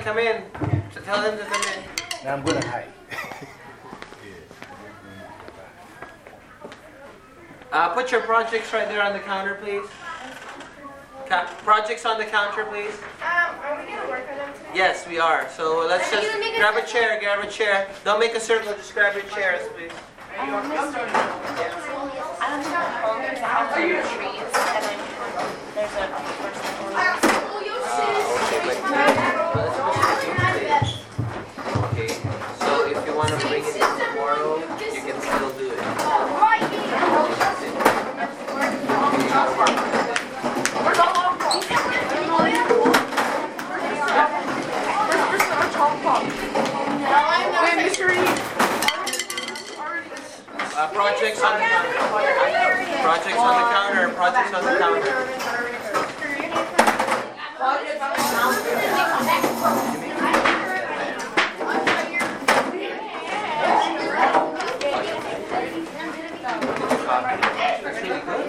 come in. Tell them to come in. Now I'm going to hide. uh, put your projects right there on the counter, please. Ca projects on the counter, please. Um, are we going to work on them today? Yes, we are. So let's just grab a chair, grab a chair. Don't make a circle, just grab your chairs, please. I don't know there's a house under trees and then there's a the counter. Projects on the counter. That's really good.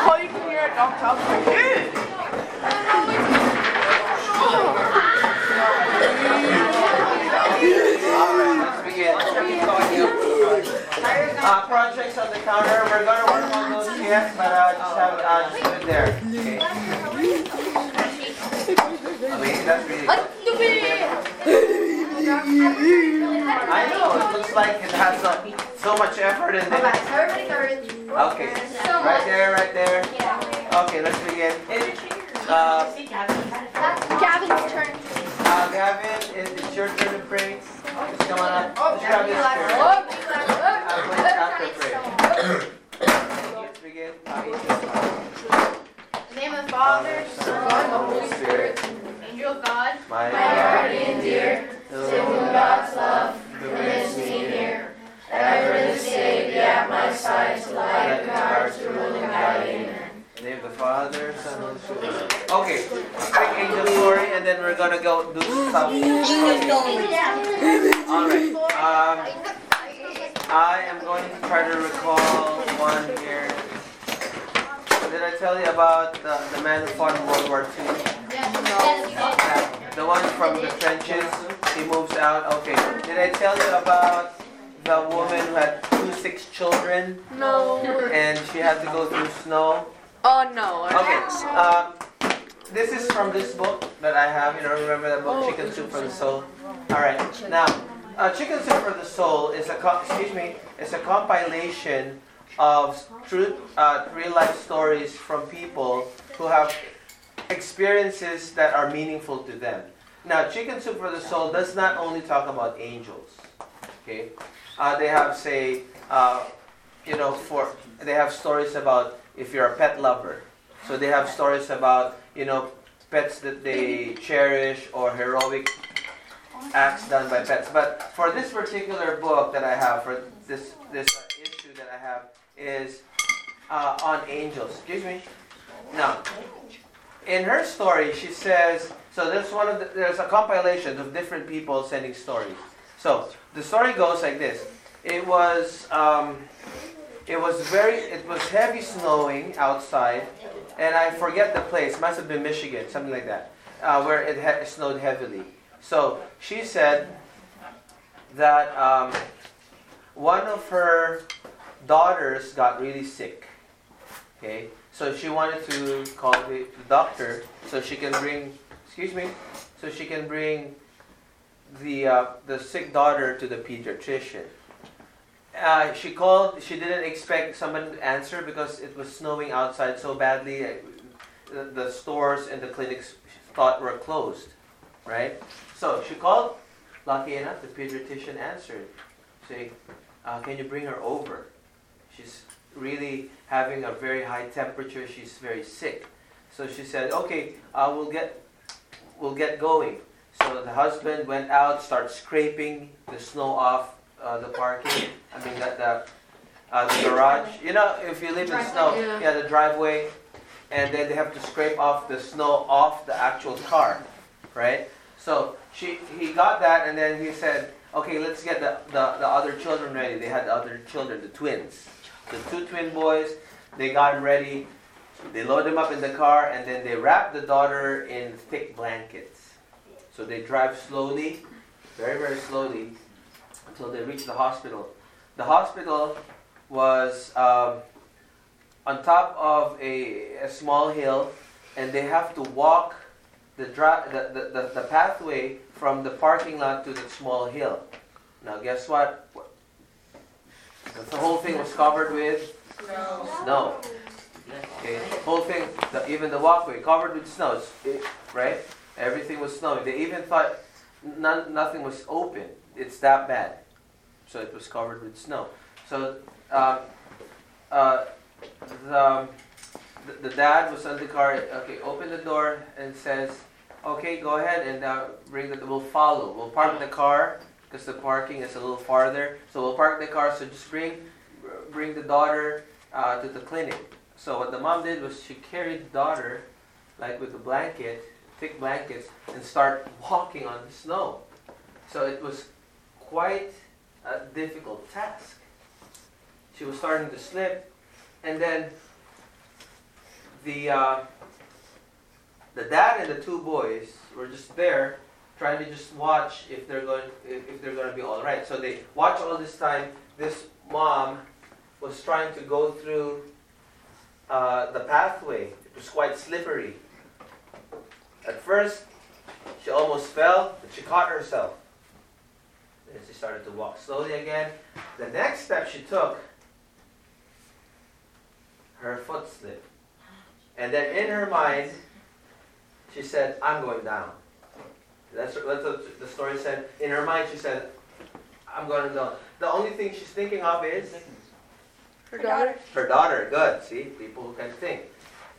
Oh, you can hear a dog talk. Good. Let's begin. Uh, projects on the counter. We're going to work on those yet, but uh, just have uh, just put it there. Okay. I mean, that's really I know. It looks like it has so, so much effort in it. Okay. Right there, right there. Okay, let's begin. Uh, Gavin's turn. uh, Gavin, it- it's your turn to pray. Just come on up. Just grab this chair. Uh, put prayer. Let's begin. Uh, In the name of the Father, Son, and Holy Spirit. Angel of God. My guardian dear, God's love, me near. Ever this day be at my side to light the heart to rule and guide. Amen. In the name of the Father, Son, and Holy Spirit. Okay, quick angel story, and then we're gonna go do stuff. Alright, um, I am going to try to recall one here. Did I tell you about the, the man who fought in World War II? The one from the trenches, he moves out. Okay, did I tell you about the woman who had two six children No. and she had to go through snow? Oh, no. Okay, um, this is from this book that I have. You know, remember that book, Chicken Soup for the Soul? All right. Now, uh, Chicken Soup for the Soul is a excuse me, it's a compilation of true, uh, real life stories from people who have experiences that are meaningful to them. Now, Chicken Soup for the Soul does not only talk about angels. Okay, uh, they have say, uh, you know, for they have stories about if you're a pet lover. So they have stories about you know pets that they cherish or heroic acts done by pets. But for this particular book that I have, for this this uh, issue that I have, is uh, on angels. Excuse me. Now, in her story, she says so. There's one of the, there's a compilation of different people sending stories. So the story goes like this: it was um, it was very it was heavy snowing outside, and I forget the place. Must have been Michigan, something like that, uh, where it snowed heavily. So she said that um, one of her daughters got really sick. Okay, so she wanted to call the doctor so she can bring, excuse me, so she can bring the uh, the sick daughter to the pediatrician. Uh, she called. She didn't expect someone to answer because it was snowing outside so badly. Uh, The, the stores and the clinics thought were closed, right? So she called. Lucky enough, the pediatrician answered, saying, uh, "Can you bring her over? She's really having a very high temperature. She's very sick." So she said, "Okay, uh, we'll get we'll get going." So the husband went out, started scraping the snow off uh, the parking. I mean, the, the, uh, the garage. You know, if you live in snow, Yeah. yeah, the driveway, and then they have to scrape off the snow off the actual car, right? So she, he got that, and then he said, "Okay, let's get the, the, the other children ready." They had the other children, the twins, the two twin boys. They got them ready. They load them up in the car, and then they wrap the daughter in thick blankets. So they drive slowly, very very slowly, until they reach the hospital. The hospital was um, on top of a, a small hill, and they have to walk the, dri- the, the, the, the pathway from the parking lot to the small hill. Now, guess what? The whole thing was covered with snow. Okay, whole thing, the, even the walkway covered with snow, right? Everything was snowing. They even thought none, nothing was open. It's that bad. So it was covered with snow. So uh, uh, the, the, the dad was on the car. Okay, open the door and says, "Okay, go ahead and uh, bring the. We'll follow. We'll park the car because the parking is a little farther. So we'll park the car. So just bring bring the daughter uh, to the clinic." So what the mom did was she carried the daughter, like with a blanket, thick blankets, and start walking on the snow. So it was quite a difficult task. She was starting to slip, and then the uh, the dad and the two boys were just there trying to just watch if they're going if, they're going to be all right. So they watch all this time. This mom was trying to go through uh, the pathway. It was quite slippery. At first, she almost fell, but she caught herself. Then she started to walk slowly again. The next step she took, her foot slipped. And then in her mind, she said, I'm going down. That's, that's what the story said. In her mind, she said, I'm going down. The only thing she's thinking of is Her daughter? her daughter. Good. See, people who can think.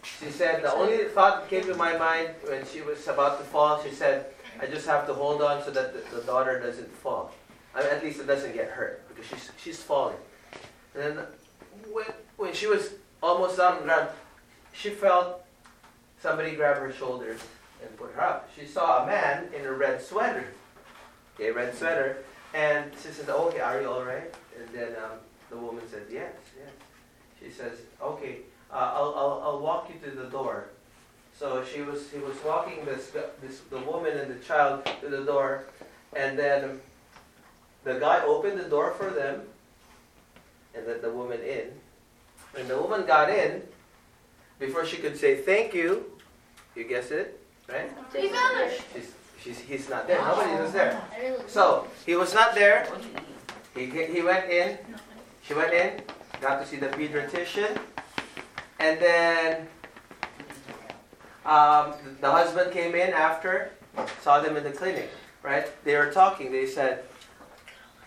She said, the only thought that came to my mind when she was about to fall, she said, I just have to hold on so that the, the daughter doesn't fall. I mean, at least it doesn't get hurt because she's, she's falling. And then when, when she was almost on the ground, she felt somebody grabbed her shoulders and put her up. She saw a man in a red sweater. Okay, red sweater. And she said, okay, are you all right? And then um, the woman said, yes, yes. She says, okay, uh, I'll, I'll, I'll walk you to the door. So she was, he was walking this, this, the woman and the child to the door. And then the guy opened the door for them and let the woman in. When the woman got in, before she could say thank you, you guess it, right? He. She's, she's, he's not there. Nobody was there. So he was not there. He, he went in. She went in. Got to see the pediatrician, and then um, the husband came in after. Saw them in the clinic. Right? They were talking. They said,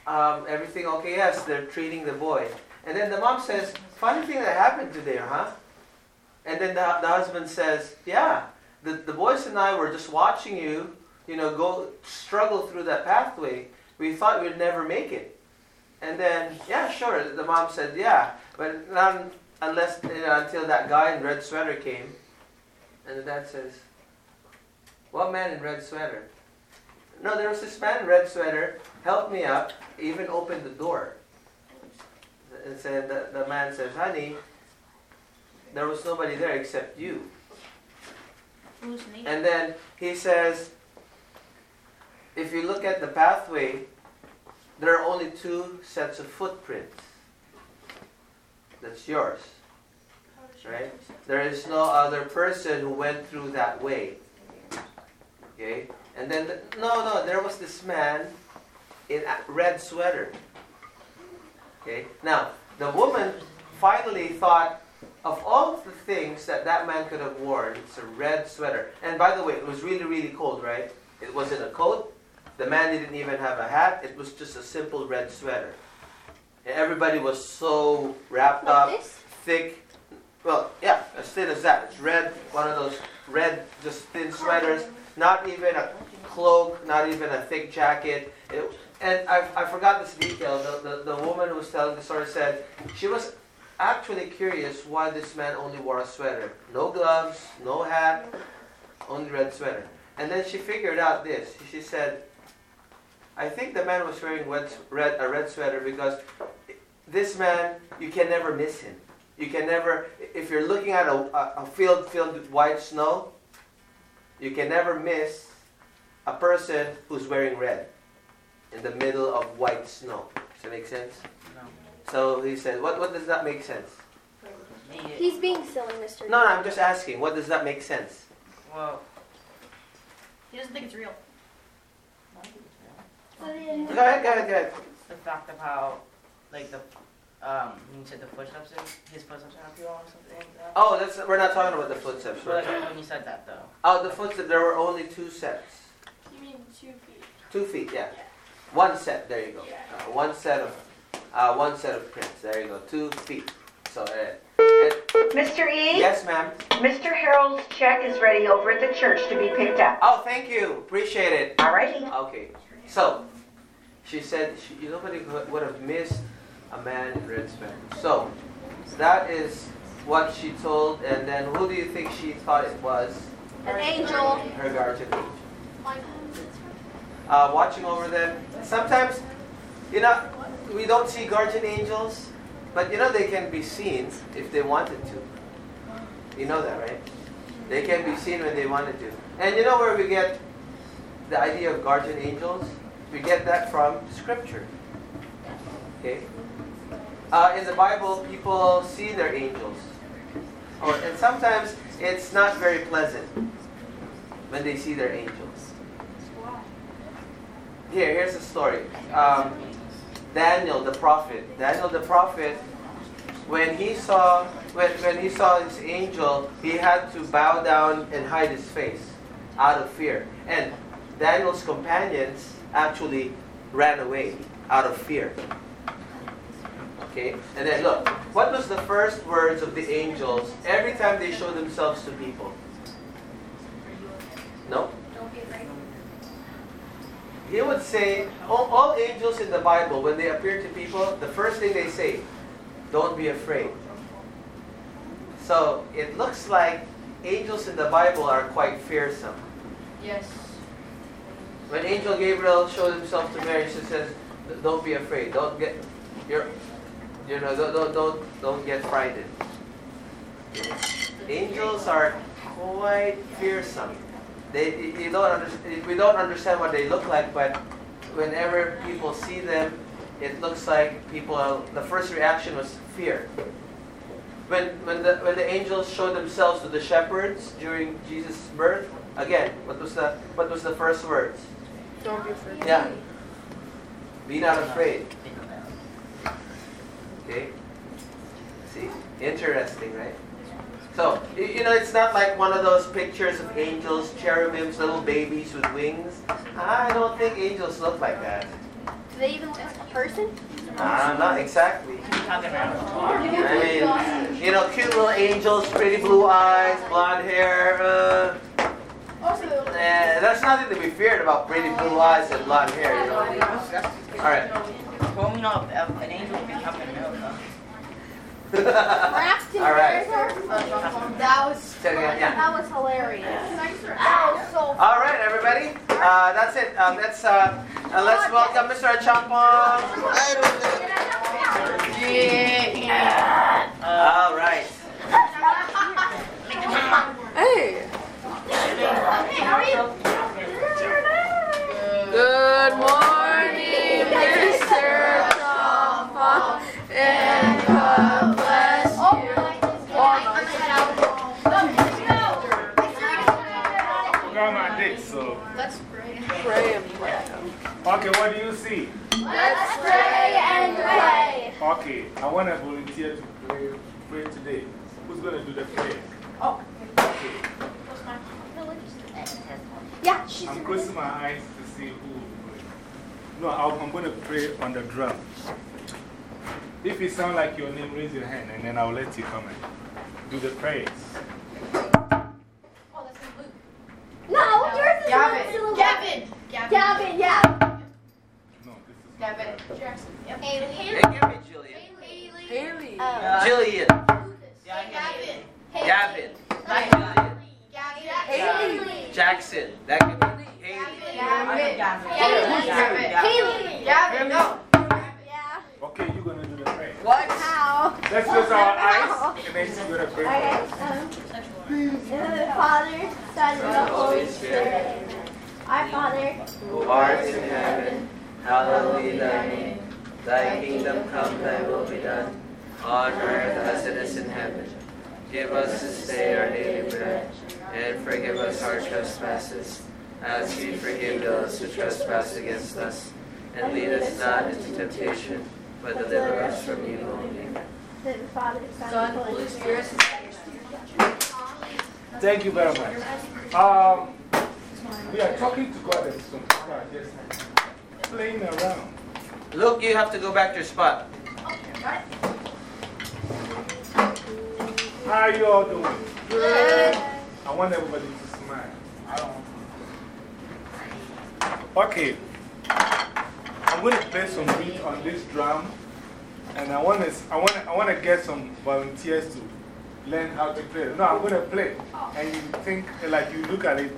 um, "Everything okay?" Yes. They're treating the boy. And then the mom says, "Funny thing that happened today, huh?" And then the, the husband says, "Yeah." The, the boys and I were just watching you you know, go struggle through that pathway. We thought we'd never make it. And then, yeah, sure. The mom said, yeah, but not unless you know, until that guy in red sweater came. And the dad says, what man in red sweater? No, there was this man in red sweater, helped me up, even opened the door. and said, the, the man says, honey, there was nobody there except you. And then he says, if you look at the pathway, there are only two sets of footprints. That's yours. Right? There is no other person who went through that way. Okay? And then, the, no, no, there was this man in a red sweater. Okay? Now, the woman finally thought of all of the things that that man could have worn, it's a red sweater. And by the way, it was really, really cold, right? It wasn't a coat. The man didn't even have a hat. It was just a simple red sweater. And everybody was so wrapped Like up, this? thick. Well, yeah, as thin as that. It's red, one of those red, just thin sweaters. Not even a cloak, not even a thick jacket. It, and I, I forgot this detail. The, the, the woman who was telling the story said she was actually curious why this man only wore a sweater. No gloves, no hat, only red sweater. And then she figured out this. She said, I think the man was wearing red, red, a red sweater because this man, you can never miss him. You can never, if you're looking at a, a, a field filled with white snow, you can never miss a person who's wearing red in the middle of white snow. Does that make sense? No. So he said, what, what does that make sense? He's being silly, Mr. No, no, I'm just asking, what does that make sense? well, He doesn't think it's real. Go ahead, go ahead, go ahead. the fact of how, like the, um, you said the footsteps, in, his footsteps are up you or something like that. Oh, that's, we're not talking about the footsteps. But Right? like when you said that though. Oh, the footsteps, there were only two sets. You mean two feet? Two feet, yeah. One set, there you go. Uh, one set of, uh, one set of prints, there you go, two feet. So, uh, Mr. E, yes, ma'am. Mr. Harold's check is ready over at the church to be picked up. Oh, thank you, appreciate it. All righty. Okay, so she said she, nobody would have missed a man in red sweater. So that is what she told, and then who do you think she thought it was? An angel. Her guardian angel. Uh, watching over them. Sometimes, you know, we don't see guardian angels, but you know they can be seen if they wanted to. You know that, right? They can be seen when they wanted to. And you know where we get the idea of guardian angels? We get that from Scripture. Okay? Uh, in the Bible, people see their angels. Or, and sometimes it's not very pleasant when they see their angels. Here, here's a story. Um, Daniel the prophet. Daniel the prophet, when he saw when, when he saw his angel, he had to bow down and hide his face out of fear. And Daniel's companions actually ran away out of fear. Okay? And then look, what was the first words of the angels every time they showed themselves to people? No? Don't be afraid. He would say, all, all angels in the Bible, when they appear to people, the first thing they say, don't be afraid. So it looks like angels in the Bible are quite fearsome. Yes. When Angel Gabriel showed himself to Mary, she says, don't be afraid. Don't get, you're, you know, don't, don't, don't, don't get frightened. Angels are quite fearsome. They, you don't under, we don't understand what they look like, but whenever people see them, it looks like people. The first reaction was fear. When, when the when the angels showed themselves to the shepherds during Jesus' birth, again, what was the what was the first words? Don't be afraid. Yeah. Be not afraid. Okay. See, interesting, right? So, you know, it's not like one of those pictures of angels, cherubims, little babies with wings. I don't think angels look like that. Do they even look like a person? Uh, not exactly. Talking about. I mean, you know, cute little angels, pretty blue eyes, blonde hair. Uh, Also, eh, there's nothing to be feared about pretty blue eyes and blonde hair, you know. All right. Well, you know, if an angel can come in the middle though. Wrapped in All right. That was Check it yeah. that was hilarious. That was so All right, everybody. Uh, that's it. Uh, let's uh, uh, let's welcome Mr. Champong. All right. Pray. Pray and pray. Okay, what do you see? Let's pray and pray. Okay, I want to volunteer to pray, pray today. Who's going to do the prayer? Oh. Okay. Yeah, she's I'm closing my eyes to see who will pray. No, I'll, I'm going to pray on the drum. If it sounds like your name, raise your hand and then I'll let you come and do the prayers. No, yours is Gavin. Gavin. Gavin, yeah. No, this is not Gavin. Gavin. Hey, give me Jillian. Haley. Jillian. Yeah, Gavin. Gavin. Jillian. Haley. Jackson. That could be Haley. Gavin. Haley. Haley. Gavin, no. Yeah. Okay, you're going to do the prayer. What? How? Let's close our eyes and of the Father, Son, and the Holy Spirit. Our Father, Who art in heaven, hallowed be thy name. Thy kingdom come, thy will be done, on earth as it is in heaven. Give us this day our daily bread, and forgive us our trespasses, as we forgive those who trespass against us. And lead us not into temptation, but deliver us from evil. Amen. The Father, Son, and Holy Spirit. Thank you very much. Um, we are talking to God and some people are just playing around. Luke, you have to go back to your spot. How are you all doing? Good. I want everybody to smile. I don't. Okay. I'm going to play some beat on this drum. And I want to I want I want to get some volunteers to learn how to play. No, I'm going to play. And you think, like, you look at it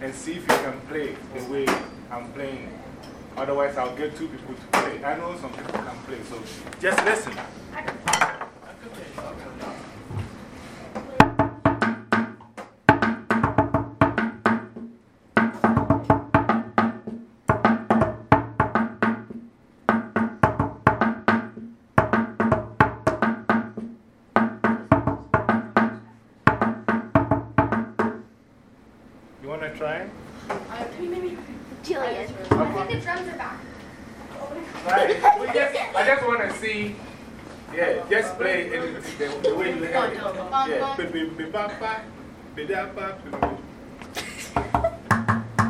and see if you can play the way I'm playing. Otherwise, I'll get two people to play. I know some people can play, so just listen. Be- da- ba, be- be-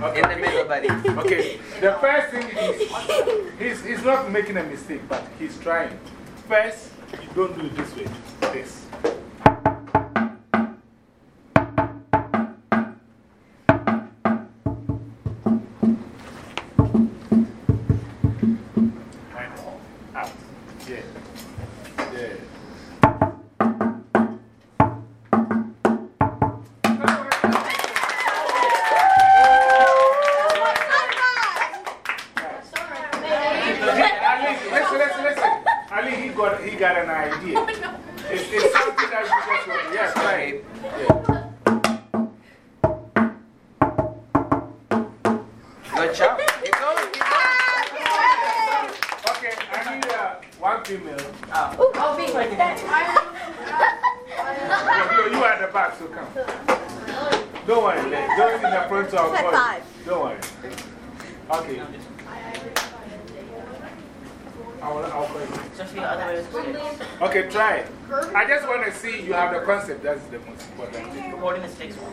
Okay. In the middle, buddy. Okay, the first thing is, he's, he's not making a mistake, but he's trying. First, you don't do it this way, this. One female. Ah. Oh, be like that. You, you are at the back, so come. Don't worry, don't in the front are High boys. five. Don't worry. Okay. I'll, I'll call you. Sophia, other way with the sticks. Okay, try it. I just want to see you have the concept. That's the most important thing. We're holding the sticks one.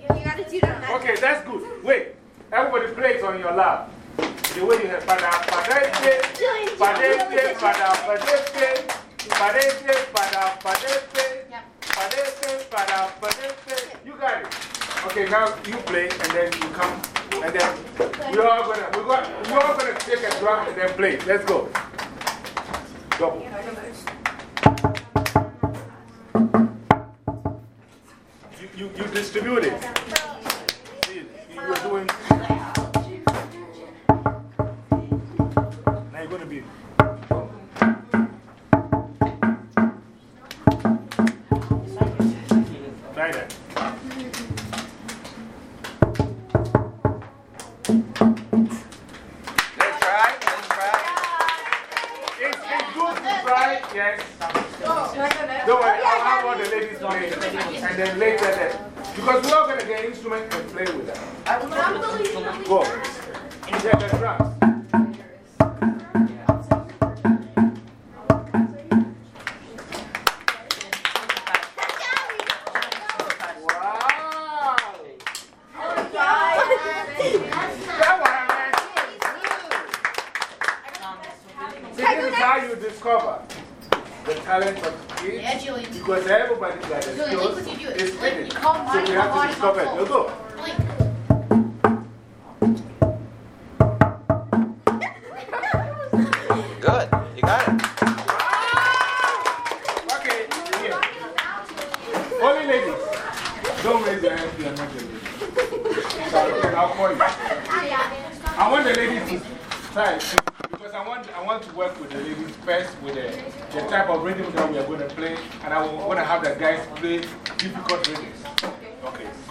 You gotta do that. Okay, that's good. Wait. Everybody plays on your lap. The way you have padete, padete, pada padete, padete, pada padete, padete, pada padete. You got it. Okay, now you play and then you come and then we're all gonna, we're gonna, we're all gonna take a drum and then play. Let's go. Double. You, you, you distribute it. Talent of kids. Yeah, Because everybody got a Julie, skills. look you do. It's hidden. So we have to discover it.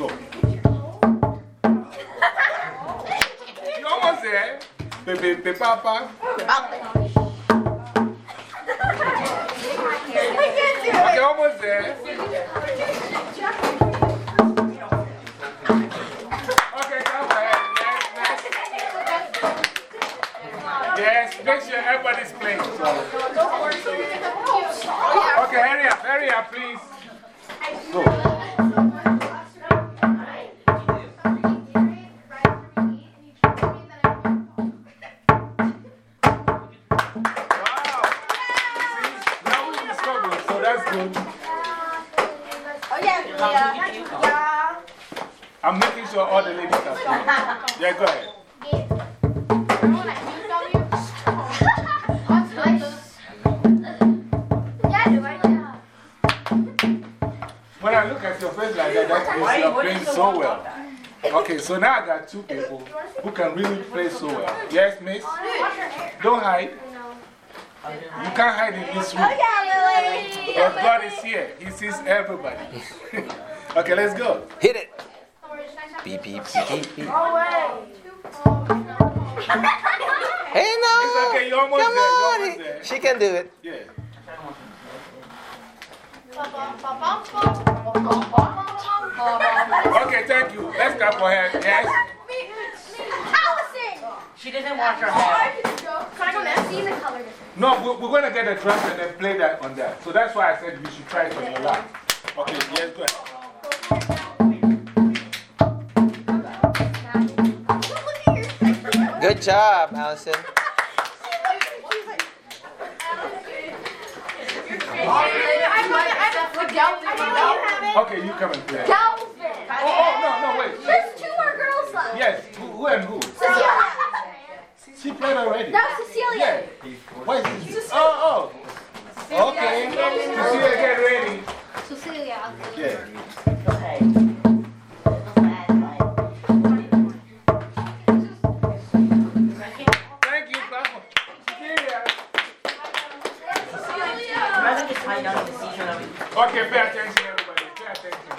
Go. You almost there. Baby, baby, papa. Okay, almost there. Okay, come next. Yes, make sure everybody's playing. Okay, hurry up, hurry up, please. So well. Okay, so now I got two people who can really play so well. Yes, miss? Don't hide. You can't hide in this room. Yeah, Lily. Because God is here. He sees everybody. okay, let's go. Hit it. Beep, beep, beep, beep, beep. Hey, no. It's okay, you're almost Come there. You're on. almost there. She can do it. Yeah. Okay, thank you. Let's clap for her. Yes. Allison! She didn't wash her hair. Can I go next? See the color difference. No, we're, we're going to get the drums and then play that on that. So that's why I said you should try it on your lap. Okay, yes, go ahead. Look at your section. Good job, Allison. Okay, you come and play. Calvin! Oh, oh, no, no, wait. There's two more girls left. Yes, who, who and who? Cecilia. She played already. That was Cecilia. Yeah. Why is this? Oh, oh. Okay. Cecilia, get ready. Cecilia. Yeah. Imagine just hide down in the seashore and. Okay, pay attention, everybody. Pay attention.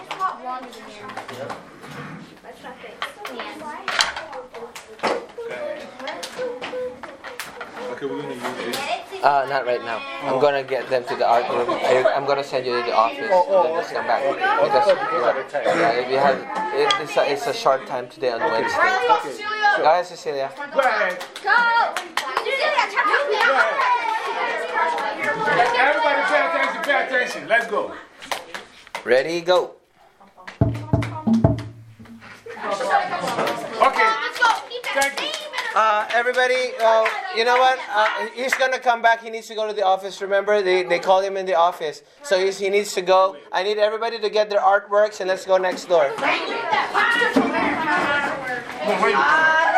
Okay, we're going to use this. Uh, not right now. I'm gonna get them to the art room. I, I'm gonna send you to the office and then just come back. Because, yeah, if you have, it, it's, a, it's a short time today on Wednesday. Go ahead, Cecilia. Go ahead. Go! Cecilia, check out the Go ahead. Everybody pay attention, pay attention. Let's go. Ready, go. Okay. Let's go. Keep that Thank you. Uh, everybody, uh, you know what? Uh, he's gonna come back. He needs to go to the office. Remember, they, they called him in the office. So he's, he needs to go. I need everybody to get their artworks and let's go next door. No, wait.